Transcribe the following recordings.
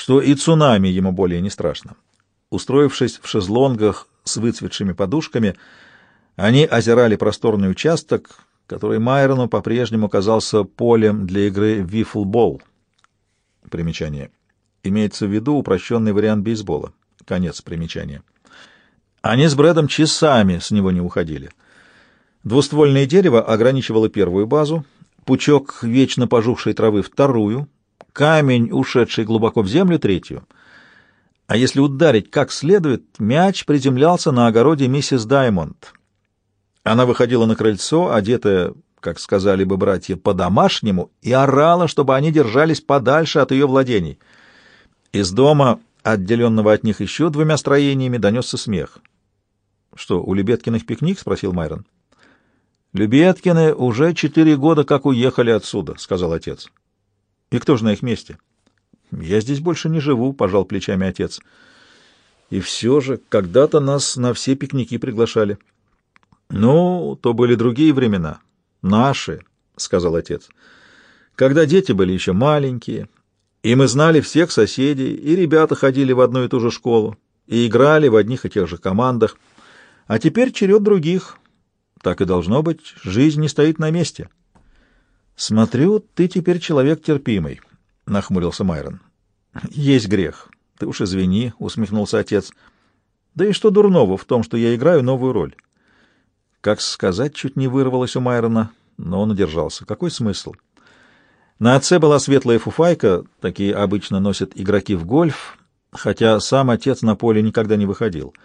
что и цунами ему более не страшно. Устроившись в шезлонгах с выцветшими подушками, они озирали просторный участок, который Майрону по-прежнему казался полем для игры вифлбол. Примечание. Имеется в виду упрощенный вариант бейсбола. Конец примечания. Они с Брэдом часами с него не уходили. Двуствольное дерево ограничивало первую базу, пучок вечно пожухшей травы — вторую, камень, ушедший глубоко в землю, третью. А если ударить как следует, мяч приземлялся на огороде миссис Даймонд. Она выходила на крыльцо, одетая, как сказали бы братья, по-домашнему, и орала, чтобы они держались подальше от ее владений. Из дома, отделенного от них еще двумя строениями, донесся смех. — Что, у Лебедкиных пикник? — спросил Майрон. — Любеткины уже четыре года как уехали отсюда, — сказал отец. — И кто же на их месте? — Я здесь больше не живу, — пожал плечами отец. — И все же, когда-то нас на все пикники приглашали. — Ну, то были другие времена. Наши, — сказал отец. — Когда дети были еще маленькие, и мы знали всех соседей, и ребята ходили в одну и ту же школу, и играли в одних и тех же командах. А теперь черед других — так и должно быть, жизнь не стоит на месте. Смотрю, ты теперь человек терпимый, — нахмурился Майрон. Есть грех. Ты уж извини, — усмехнулся отец. Да и что дурного в том, что я играю новую роль? Как сказать, чуть не вырвалось у Майрона, но он удержался. Какой смысл? На отце была светлая фуфайка, такие обычно носят игроки в гольф, хотя сам отец на поле никогда не выходил —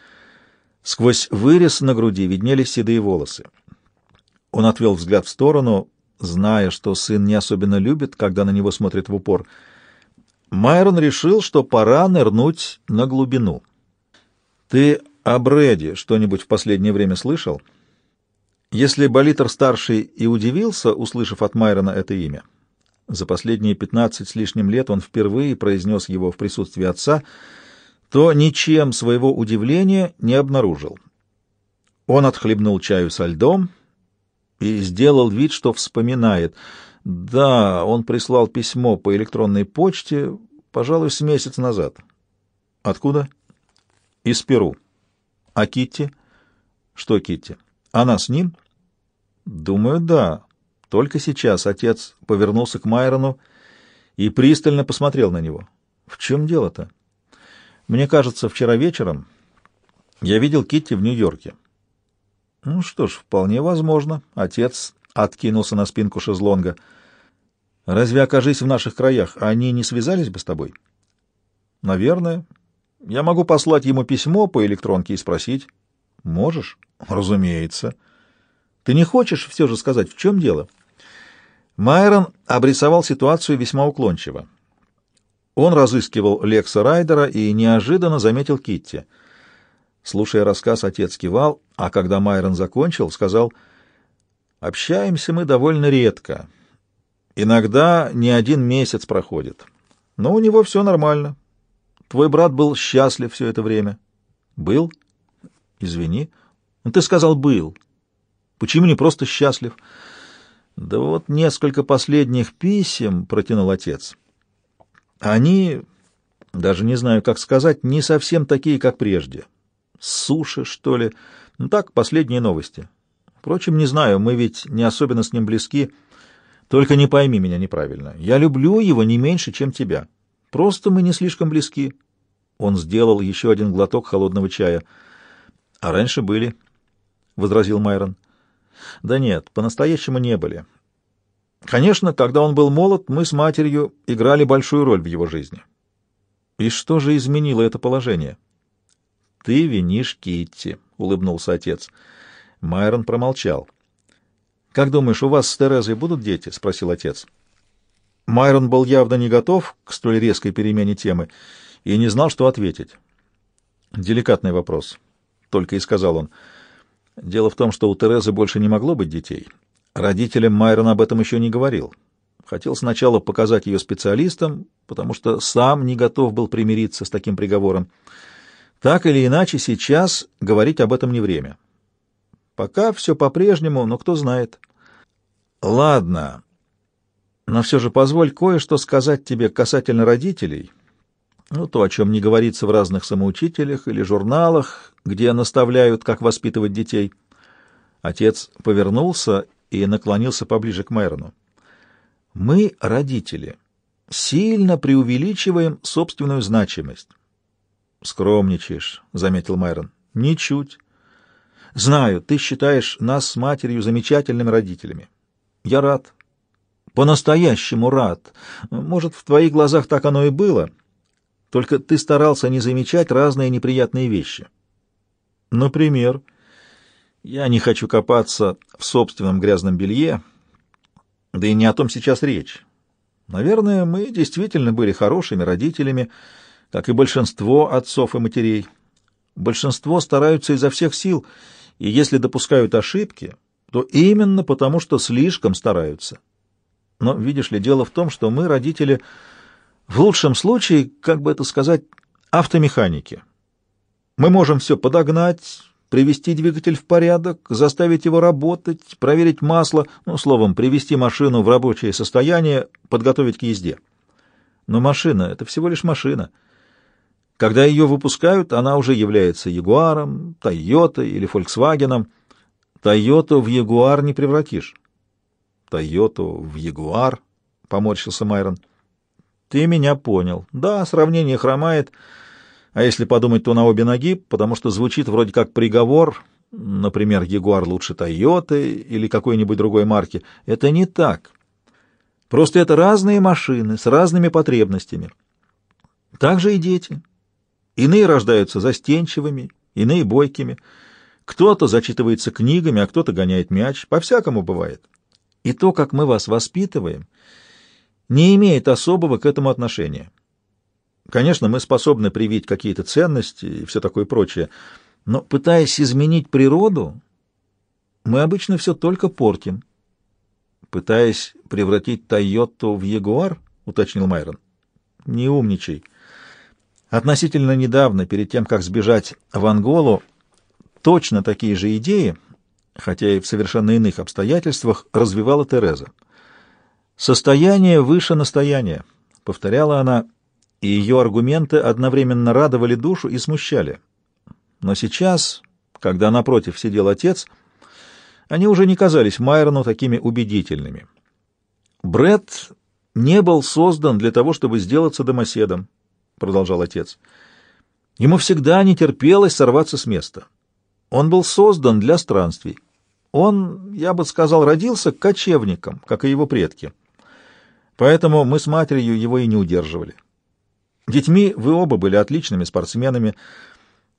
Сквозь вырез на груди виднелись седые волосы. Он отвел взгляд в сторону, зная, что сын не особенно любит, когда на него смотрит в упор. Майрон решил, что пора нырнуть на глубину. «Ты о Брэди что-нибудь в последнее время слышал?» Если Болитер-старший и удивился, услышав от Майрона это имя, за последние пятнадцать с лишним лет он впервые произнес его в присутствии отца — то ничем своего удивления не обнаружил. Он отхлебнул чаю со льдом и сделал вид, что вспоминает. Да, он прислал письмо по электронной почте, пожалуй, с месяц назад. Откуда? Из Перу. А Китти? Что Китти? Она с ним? Думаю, да. Только сейчас отец повернулся к Майрону и пристально посмотрел на него. В чем дело-то? Мне кажется, вчера вечером я видел Китти в Нью-Йорке. Ну что ж, вполне возможно. Отец откинулся на спинку шезлонга. Разве, окажись в наших краях, они не связались бы с тобой? Наверное. Я могу послать ему письмо по электронке и спросить. Можешь? Разумеется. Ты не хочешь все же сказать, в чем дело? Майрон обрисовал ситуацию весьма уклончиво. Он разыскивал Лекса Райдера и неожиданно заметил Китти. Слушая рассказ, отец кивал, а когда Майрон закончил, сказал, «Общаемся мы довольно редко. Иногда не один месяц проходит. Но у него все нормально. Твой брат был счастлив все это время». «Был? Извини. Ты сказал «был». Почему не просто счастлив?» «Да вот несколько последних писем», — протянул отец, — они, даже не знаю, как сказать, не совсем такие, как прежде. Суши, что ли? Ну так, последние новости. Впрочем, не знаю, мы ведь не особенно с ним близки. Только не пойми меня неправильно. Я люблю его не меньше, чем тебя. Просто мы не слишком близки. Он сделал еще один глоток холодного чая. А раньше были, — возразил Майрон. Да нет, по-настоящему не были. Конечно, когда он был молод, мы с матерью играли большую роль в его жизни. И что же изменило это положение? Ты винишь Китти, улыбнулся отец. Майрон промолчал. Как думаешь, у вас с Терезой будут дети? спросил отец. Майрон был явно не готов к столь резкой перемене темы и не знал, что ответить. Деликатный вопрос, только и сказал он. Дело в том, что у Терезы больше не могло быть детей. Родителям Майрон об этом еще не говорил. Хотел сначала показать ее специалистам, потому что сам не готов был примириться с таким приговором. Так или иначе, сейчас говорить об этом не время. Пока все по-прежнему, но кто знает. Ладно, но все же позволь кое-что сказать тебе касательно родителей Ну, то, о чем не говорится в разных самоучителях или журналах, где наставляют, как воспитывать детей. Отец повернулся и наклонился поближе к Майрону. Мы, родители, сильно преувеличиваем собственную значимость. Скромничаешь, заметил Майрон. Ничуть. Знаю, ты считаешь нас с матерью замечательными родителями. Я рад. По-настоящему рад. Может, в твоих глазах так оно и было. Только ты старался не замечать разные неприятные вещи. Например, я не хочу копаться в собственном грязном белье, да и не о том сейчас речь. Наверное, мы действительно были хорошими родителями, как и большинство отцов и матерей. Большинство стараются изо всех сил, и если допускают ошибки, то именно потому, что слишком стараются. Но, видишь ли, дело в том, что мы, родители, в лучшем случае, как бы это сказать, автомеханики. Мы можем все подогнать, привести двигатель в порядок, заставить его работать, проверить масло, ну, словом, привести машину в рабочее состояние, подготовить к езде. Но машина — это всего лишь машина. Когда ее выпускают, она уже является Ягуаром, Тойотой или Фольксвагеном. Тойоту в Ягуар не превратишь. Тойоту в Ягуар, — поморщился Майрон. Ты меня понял. Да, сравнение хромает, — а если подумать, то на обе ноги, потому что звучит вроде как приговор, например, Ягуар лучше Тойоты или какой-нибудь другой марки. Это не так. Просто это разные машины с разными потребностями. Так же и дети. Иные рождаются застенчивыми, иные бойкими. Кто-то зачитывается книгами, а кто-то гоняет мяч. По-всякому бывает. И то, как мы вас воспитываем, не имеет особого к этому отношения. Конечно, мы способны привить какие-то ценности и все такое прочее, но, пытаясь изменить природу, мы обычно все только портим. Пытаясь превратить Тойоту в Ягуар, уточнил Майрон. Не умничай. Относительно недавно, перед тем, как сбежать в Анголу, точно такие же идеи, хотя и в совершенно иных обстоятельствах, развивала Тереза. «Состояние выше настояния», — повторяла она, и ее аргументы одновременно радовали душу и смущали. Но сейчас, когда напротив сидел отец, они уже не казались Майрону такими убедительными. Бред не был создан для того, чтобы сделаться домоседом, продолжал отец. Ему всегда не терпелось сорваться с места. Он был создан для странствий. Он, я бы сказал, родился кочевником, как и его предки. Поэтому мы с матерью его и не удерживали. Детьми вы оба были отличными спортсменами,